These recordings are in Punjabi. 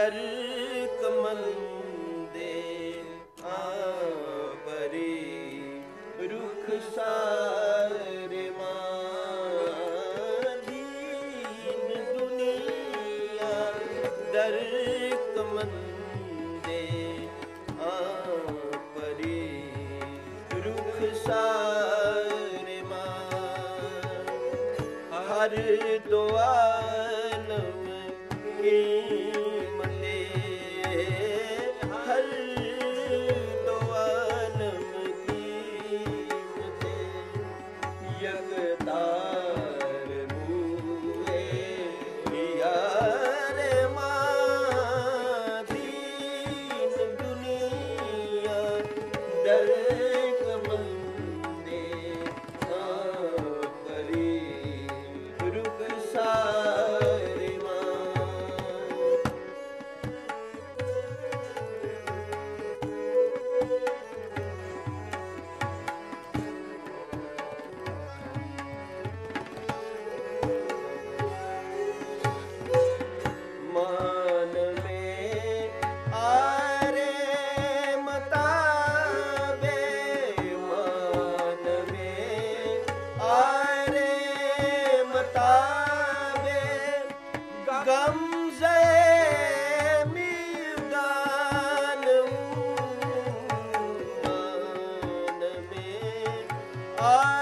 ਚਰ ਕਮਲ ਦੇ ਆਪਰੇ ਰੁਖ ਸਾਰੇ ਮਾਦੀਨ ਦੁਨੀਆ ਦਰ ਦੇ ਆਪਰੇ ਰੁਖ ਸਾਰੇ ਮਾ ਹਰ ਦੁਆ yeah. All right.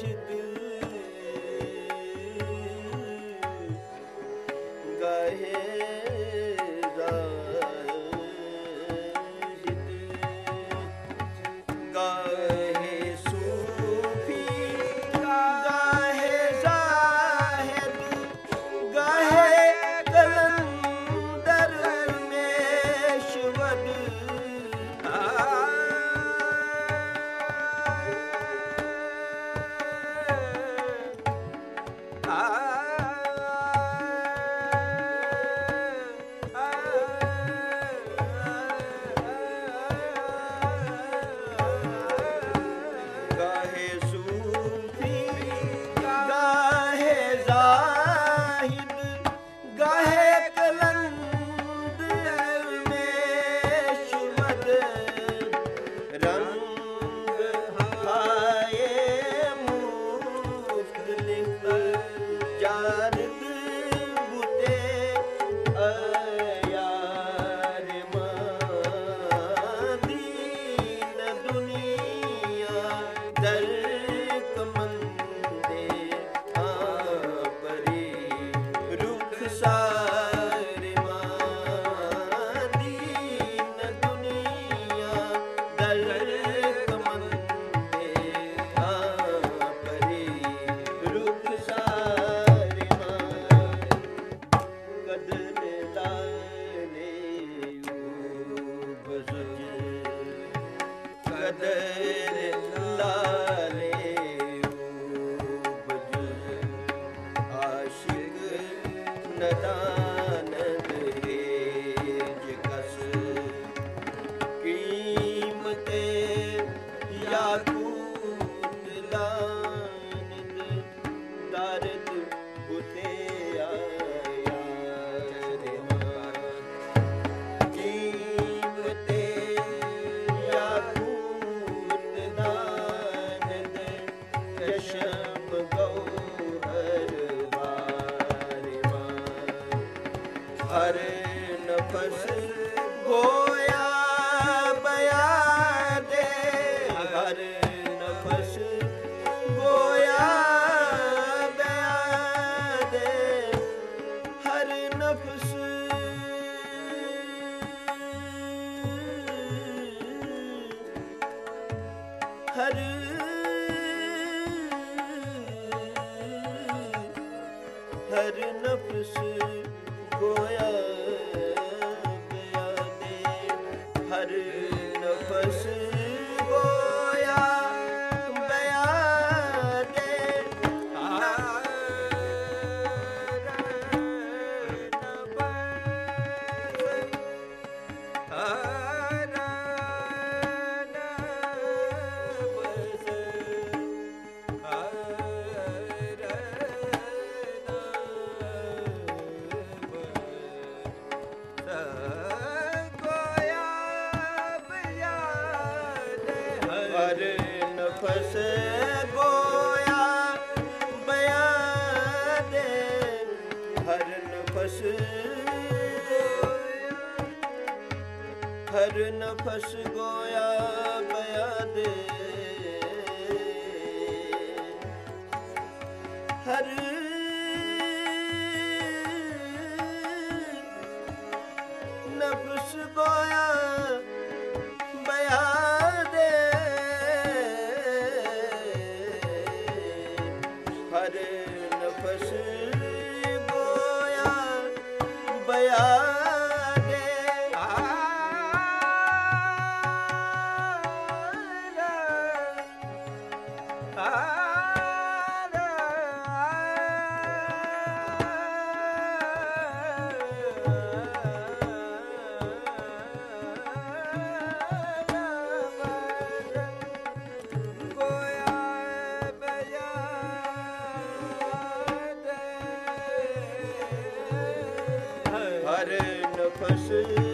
should be ਦਰਦ अन्नदा ਨਫਸ ਹਰ ਨਫਸ ਗੋਇਆ ਬਿਆ ਦੇ। ਨਫਸ